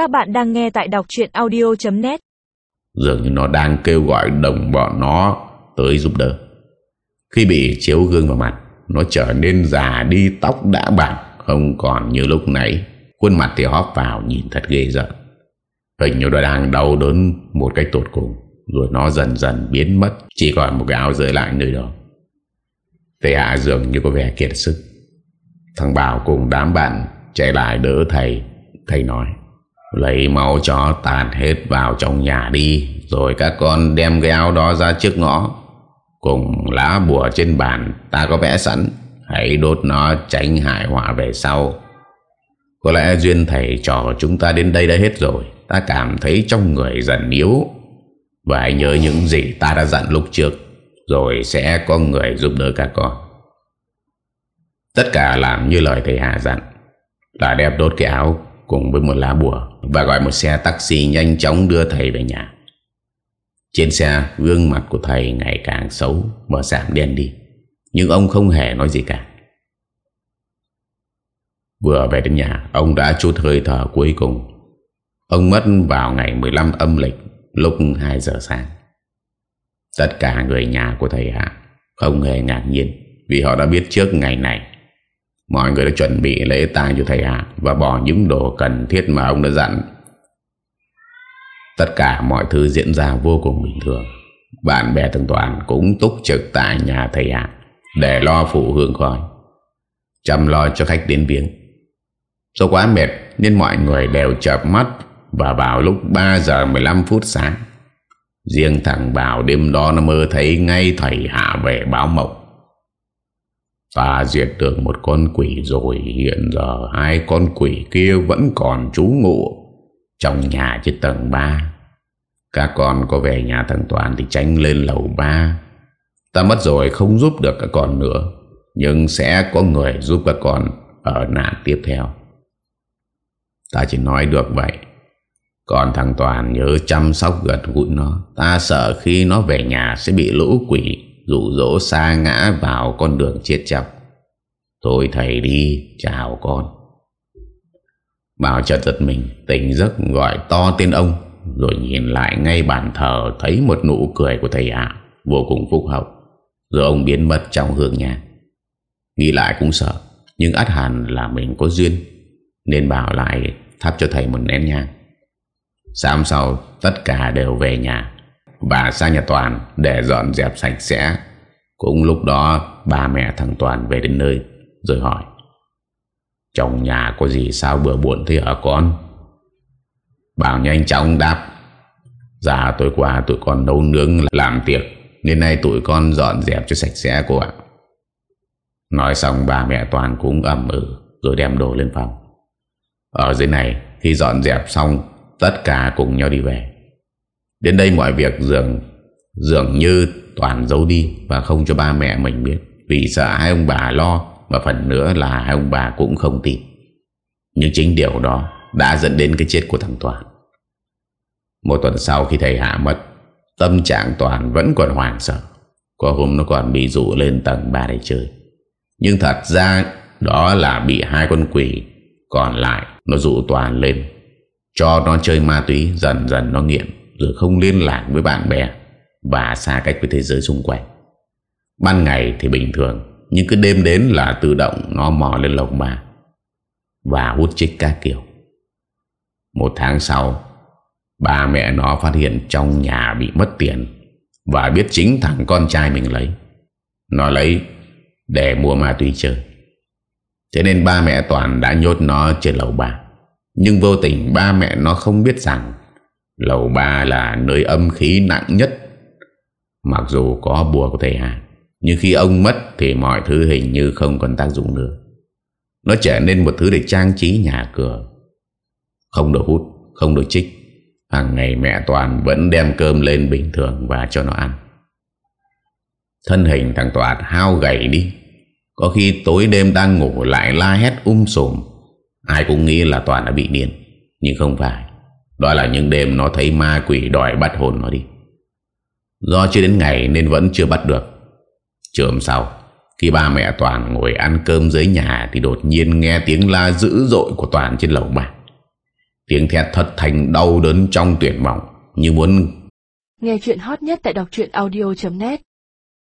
Các bạn đang nghe tại đọc chuyện audio.net Dường như nó đang kêu gọi đồng bọn nó tới giúp đỡ. Khi bị chiếu gương vào mặt, Nó trở nên già đi, tóc đã bạc, Không còn như lúc nãy. Khuôn mặt thì hóp vào, nhìn thật ghê giận Hình như nó đang đau đớn một cách tột cùng, Rồi nó dần dần biến mất, Chỉ còn một cái áo rơi lại nơi đó. Thầy Hạ dường như có vẻ kiệt sức. Thằng Bảo cùng đám bạn chạy lại đỡ thầy. Thầy nói Lấy máu chó tàn hết vào trong nhà đi, Rồi các con đem cái áo đó ra trước ngõ. Cùng lá bùa trên bàn, Ta có vẽ sẵn. Hãy đốt nó tránh hại họa về sau. Có lẽ duyên thầy trò chúng ta đến đây đã hết rồi. Ta cảm thấy trong người dần yếu. Và hãy nhớ những gì ta đã dặn lúc trước, Rồi sẽ có người giúp đỡ các con. Tất cả làm như lời thầy Hà dặn, Là đem đốt cái áo cùng với một lá bùa và gọi một xe taxi nhanh chóng đưa thầy về nhà. Trên xe, gương mặt của thầy ngày càng xấu và giảm đen đi. Nhưng ông không hề nói gì cả. Vừa về đến nhà, ông đã chút hơi thở cuối cùng. Ông mất vào ngày 15 âm lịch lúc 2 giờ sáng. Tất cả người nhà của thầy Hạ không hề ngạc nhiên vì họ đã biết trước ngày này Mọi người đã chuẩn bị lễ tang cho thầy Hạ Và bỏ những đồ cần thiết mà ông đã dặn. Tất cả mọi thứ diễn ra vô cùng bình thường. Bạn bè từng toàn cũng túc trực tại nhà thầy Hạ Để lo phụ hương khói, Chăm lo cho khách đến viếng. Do quá mệt nên mọi người đều chợp mắt Và vào lúc 3 giờ 15 phút sáng. Riêng thằng Bảo đêm đó nó mơ thấy ngay thầy Hạ về báo mộng Ta diệt được một con quỷ rồi, Hiện giờ hai con quỷ kia vẫn còn trú ngụ Trong nhà trên tầng 3 Các con có về nhà thằng Toàn Thì tránh lên lầu 3 Ta mất rồi, không giúp được các con nữa, Nhưng sẽ có người giúp các con Ở nạn tiếp theo. Ta chỉ nói được vậy. Còn thằng Toàn nhớ chăm sóc gật gũi nó. Ta sợ khi nó về nhà sẽ bị lũ quỷ. Rủ dỗ xa ngã vào con đường chết chóc. Thôi thầy đi, Chào con. Bảo chợt giật mình, Tỉnh giấc gọi to tên ông, Rồi nhìn lại ngay bàn thờ Thấy một nụ cười của thầy ạ, Vô cùng phúc hậu. Rồi ông biến mất trong hương nhà. Nghĩ lại cũng sợ, Nhưng át hẳn là mình có duyên, Nên bảo lại thắp cho thầy một nén nhang. Sáng sau, tất cả đều về nhà. Bà sang nhà Toàn để dọn dẹp sạch sẽ. Cũng lúc đó, ba mẹ thằng Toàn về đến nơi, Rồi hỏi Trong nhà có gì sao bữa buồn thế hả con? Bảo nhanh chóng đáp Dạ tối qua tụi con nấu nướng làm tiệc, Nên nay tụi con dọn dẹp cho sạch sẽ cô ạ. Nói xong bà mẹ Toàn cũng ẩm ừ Rồi đem đồ lên phòng. Ở dưới này, khi dọn dẹp xong, Tất cả cùng nhau đi về. Đến đây mọi việc dường Dường như Toàn giấu đi Và không cho ba mẹ mình biết. Vì sợ hai ông bà lo Và phần nữa là hai ông bà cũng không tin. Nhưng chính điều đó Đã dẫn đến cái chết của thằng Toàn. Một tuần sau khi thầy Hạ mất, Tâm trạng Toàn vẫn còn hoảng sợ. Có hôm nó còn bị dụ lên tầng 3 để chơi. Nhưng thật ra Đó là bị hai con quỷ Còn lại nó dụ Toàn lên, Cho nó chơi ma túy, Dần dần nó nghiện. Rồi không liên lạc với bạn bè Và xa cách với thế giới xung quanh. Ban ngày thì bình thường, Nhưng cứ đêm đến là tự động Nó mò lên lồng bà Và hút chích các kiểu Một tháng sau, Ba mẹ nó phát hiện trong nhà bị mất tiền Và biết chính thằng con trai mình lấy. Nó lấy để mua ma túy chơi. Thế nên ba mẹ Toàn đã nhốt nó trên lầu ba. Nhưng vô tình ba mẹ nó không biết rằng Lầu ba là nơi âm khí nặng nhất. Mặc dù có bùa của thầy Hà, Nhưng khi ông mất Thì mọi thứ hình như không còn tác dụng nữa. Nó trở nên một thứ để trang trí nhà cửa. Không được hút, Không được trích. Hàng ngày mẹ Toàn vẫn đem cơm lên bình thường Và cho nó ăn. Thân hình thằng Toàn hao gầy đi. Có khi tối đêm đang ngủ lại la hét um sùm. Ai cũng nghĩ là Toàn đã bị điên, Nhưng không phải. Đó là những đêm nó thấy ma quỷ đòi bắt hồn nó đi. Do chưa đến ngày nên vẫn chưa bắt được. Chiều hôm sau, Khi ba mẹ Toàn ngồi ăn cơm dưới nhà Thì đột nhiên nghe tiếng la dữ dội của Toàn trên lầu ba. Tiếng thét thật thành đau đớn trong tuyệt vọng, Như muốn Nghe chuyện hot nhất tại đọc truyện audio.net